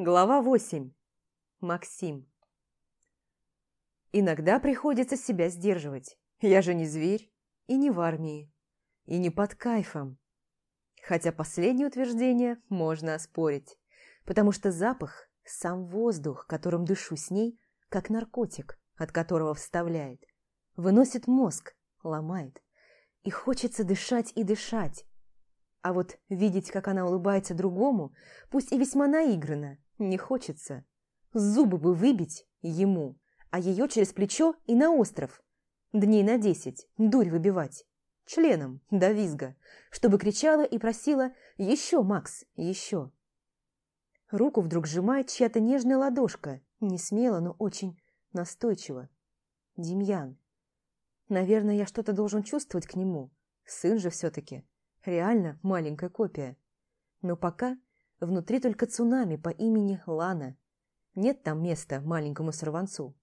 Глава 8. Максим. Иногда приходится себя сдерживать. Я же не зверь и не в армии, и не под кайфом. Хотя последнее утверждение можно оспорить, потому что запах – сам воздух, которым дышу с ней, как наркотик, от которого вставляет. Выносит мозг, ломает. И хочется дышать и дышать. А вот видеть, как она улыбается другому, пусть и весьма наигранно, не хочется. Зубы бы выбить ему, а ее через плечо и на остров. Дней на десять, дурь выбивать. Членом, до визга, чтобы кричала и просила «Еще, Макс, еще!». Руку вдруг сжимает чья-то нежная ладошка, не смело, но очень настойчиво. Демьян. Наверное, я что-то должен чувствовать к нему. Сын же все-таки. Реально маленькая копия. Но пока Внутри только цунами по имени Лана. Нет там места маленькому сорванцу.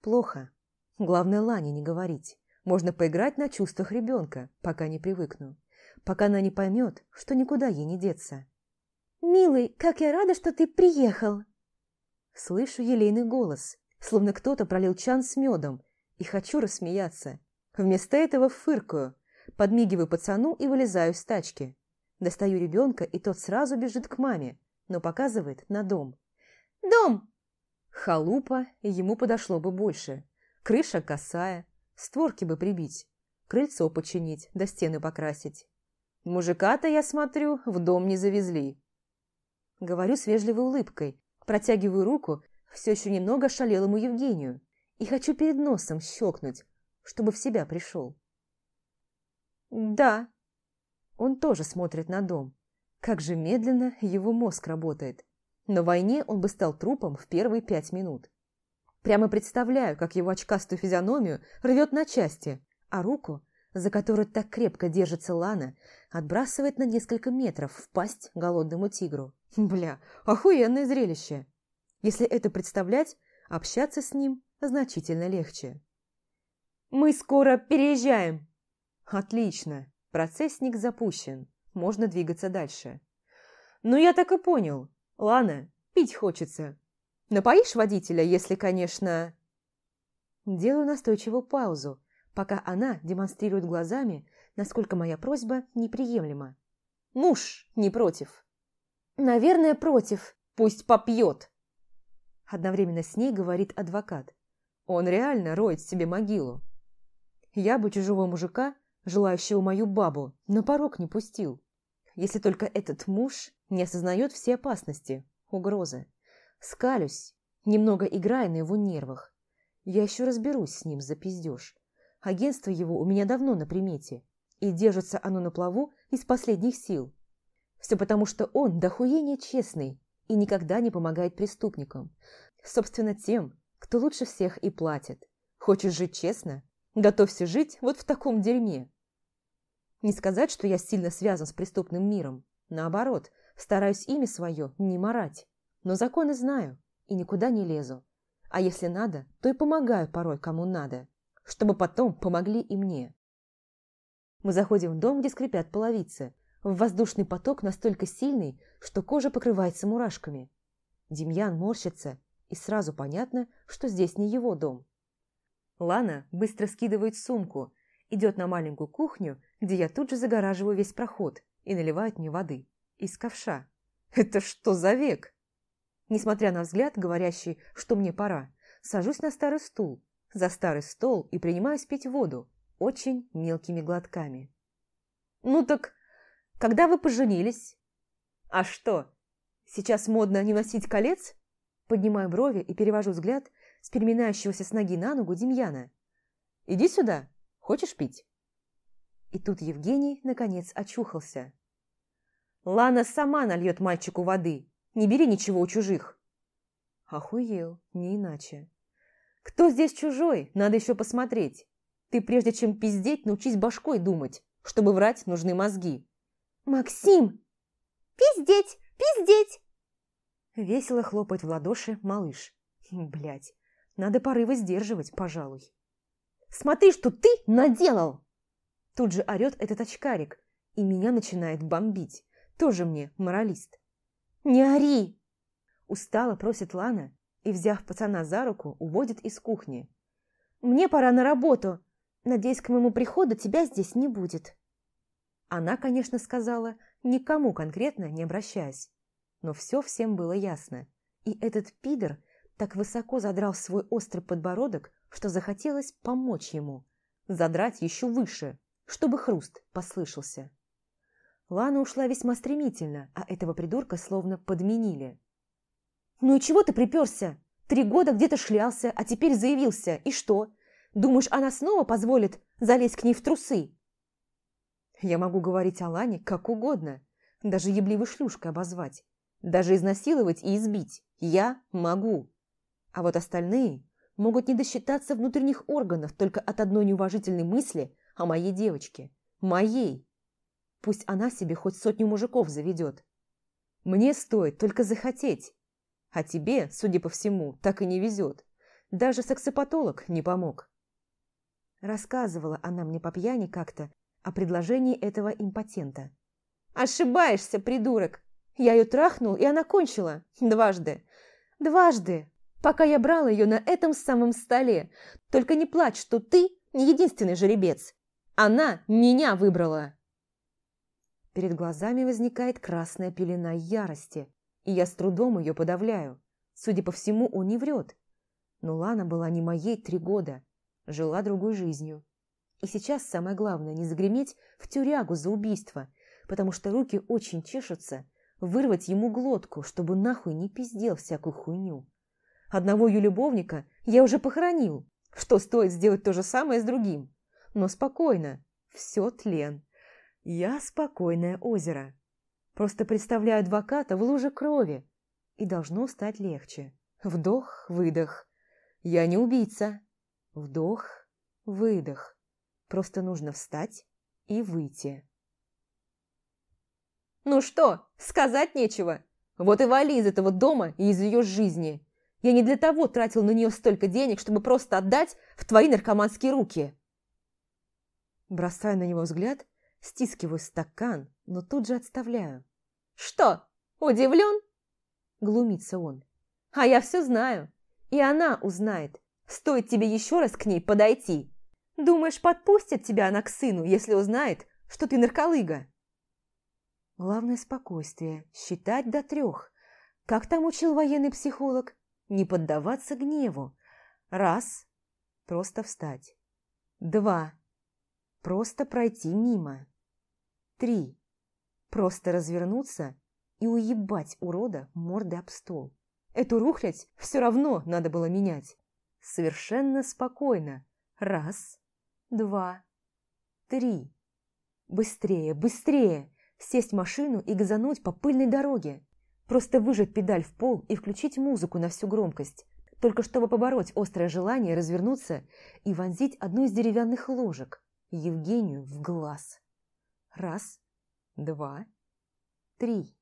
Плохо. Главное, Лане не говорить. Можно поиграть на чувствах ребенка, пока не привыкну. Пока она не поймет, что никуда ей не деться. «Милый, как я рада, что ты приехал!» Слышу елейный голос, словно кто-то пролил чан с медом, и хочу рассмеяться. Вместо этого фыркаю, подмигиваю пацану и вылезаю с тачки. Достаю ребенка, и тот сразу бежит к маме, но показывает на дом. «Дом!» Халупа ему подошло бы больше. Крыша косая, створки бы прибить, крыльцо починить, да стены покрасить. Мужика-то, я смотрю, в дом не завезли. Говорю с вежливой улыбкой, протягиваю руку все еще немного шалелому Евгению и хочу перед носом щелкнуть, чтобы в себя пришел. «Да», он тоже смотрит на дом. Как же медленно его мозг работает. На войне он бы стал трупом в первые пять минут. Прямо представляю, как его очкастую физиономию рвет на части, а руку, за которую так крепко держится Лана, отбрасывает на несколько метров в пасть голодному тигру. Бля, охуенное зрелище. Если это представлять, общаться с ним значительно легче. «Мы скоро переезжаем!» «Отлично!» Процессник запущен, можно двигаться дальше. Ну, я так и понял. Ладно, пить хочется. Напоишь водителя, если, конечно... Делаю настойчивую паузу, пока она демонстрирует глазами, насколько моя просьба неприемлема. Муж не против. Наверное, против. Пусть попьет. Одновременно с ней говорит адвокат. Он реально роет себе могилу. Я бы чужого мужика желающего мою бабу, на порог не пустил. Если только этот муж не осознает все опасности, угрозы. Скалюсь, немного играя на его нервах. Я еще разберусь с ним за пиздеж. Агентство его у меня давно на примете, и держится оно на плаву из последних сил. Все потому, что он дохуение честный и никогда не помогает преступникам. Собственно, тем, кто лучше всех и платит. Хочешь жить честно? Готовься жить вот в таком дерьме. Не сказать, что я сильно связан с преступным миром. Наоборот, стараюсь имя свое не марать. Но законы знаю и никуда не лезу. А если надо, то и помогаю порой кому надо, чтобы потом помогли и мне. Мы заходим в дом, где скрипят половицы. В воздушный поток настолько сильный, что кожа покрывается мурашками. Демьян морщится, и сразу понятно, что здесь не его дом. Лана быстро скидывает сумку, идет на маленькую кухню, где я тут же загораживаю весь проход и наливает мне воды. Из ковша. Это что за век? Несмотря на взгляд, говорящий, что мне пора, сажусь на старый стул, за старый стол и принимаюсь пить воду очень мелкими глотками. «Ну так, когда вы поженились?» «А что, сейчас модно не носить колец?» Поднимаю брови и перевожу взгляд с переминающегося с ноги на ногу Демьяна. «Иди сюда!» Хочешь пить?» И тут Евгений, наконец, очухался. «Лана сама нальет мальчику воды. Не бери ничего у чужих». Охуел, не иначе. «Кто здесь чужой? Надо еще посмотреть. Ты прежде чем пиздеть, научись башкой думать. Чтобы врать, нужны мозги». «Максим! Пиздеть! Пиздеть!» Весело хлопает в ладоши малыш. Блять, надо порывы сдерживать, пожалуй. Смотри, что ты наделал!» Тут же орет этот очкарик, и меня начинает бомбить. Тоже мне моралист. «Не ори!» Устала просит Лана и, взяв пацана за руку, уводит из кухни. «Мне пора на работу. Надеюсь, к моему приходу тебя здесь не будет». Она, конечно, сказала, никому конкретно не обращаясь. Но все всем было ясно. И этот пидор так высоко задрал свой острый подбородок, что захотелось помочь ему. Задрать еще выше, чтобы хруст послышался. Лана ушла весьма стремительно, а этого придурка словно подменили. «Ну и чего ты приперся? Три года где-то шлялся, а теперь заявился. И что? Думаешь, она снова позволит залезть к ней в трусы?» Я могу говорить о Лане как угодно, даже ебливой шлюшкой обозвать, даже изнасиловать и избить. Я могу. А вот остальные могут не досчитаться внутренних органов только от одной неуважительной мысли о моей девочке. Моей. Пусть она себе хоть сотню мужиков заведет. Мне стоит только захотеть. А тебе, судя по всему, так и не везет. Даже сексопатолог не помог. Рассказывала она мне по пьяни как-то о предложении этого импотента. «Ошибаешься, придурок! Я ее трахнул, и она кончила. Дважды. Дважды, пока я брал ее на этом самом столе. Только не плачь, что ты не единственный жеребец. Она меня выбрала!» Перед глазами возникает красная пелена ярости, и я с трудом ее подавляю. Судя по всему, он не врет. Но Лана была не моей три года, жила другой жизнью. И сейчас самое главное не загреметь в тюрягу за убийство, потому что руки очень чешутся вырвать ему глотку, чтобы нахуй не пиздел всякую хуйню. Одного ее любовника я уже похоронил, что стоит сделать то же самое с другим. Но спокойно, все тлен. Я спокойное озеро. Просто представляю адвоката в луже крови, и должно стать легче. Вдох, выдох. Я не убийца. Вдох, выдох. Просто нужно встать и выйти. «Ну что, сказать нечего? Вот и вали из этого дома и из ее жизни. Я не для того тратил на нее столько денег, чтобы просто отдать в твои наркоманские руки». Бросаю на него взгляд, стискиваю стакан, но тут же отставляю. «Что, удивлен?» – глумится он. «А я все знаю, и она узнает. Стоит тебе еще раз к ней подойти, Думаешь, подпустит тебя она к сыну, если узнает, что ты нарколыга? Главное спокойствие, считать до трех. Как там учил военный психолог? Не поддаваться гневу. Раз. Просто встать. Два. Просто пройти мимо. Три. Просто развернуться и уебать урода мордой об стол. Эту рухлядь все равно надо было менять. Совершенно спокойно. Раз два, три. Быстрее, быстрее! Сесть в машину и газануть по пыльной дороге. Просто выжать педаль в пол и включить музыку на всю громкость. Только чтобы побороть острое желание развернуться и вонзить одну из деревянных ложек Евгению в глаз. Раз, два, три.